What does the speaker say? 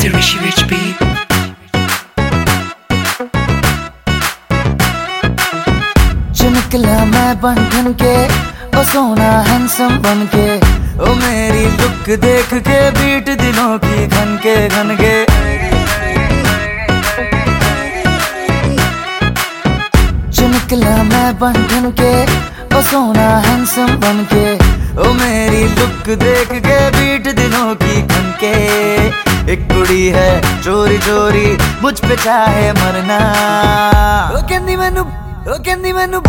It's a Rishi Rich beat. निकला मैं बंधन के, ओ सोना हैंसम बन के, ओ मेरी लुक देख के, बीट दिलों की घन के घन के जो निकला मैं बंधन के, ओ सोना हैंसम बन के, ओ मेरी लुक देख के, बीट दिलों की घन के एक कुड़ी है, चोरी चोरी, मुझ पे चाहे मरना। ओ कहंदी मैनू, ओ कहंदी मैनू।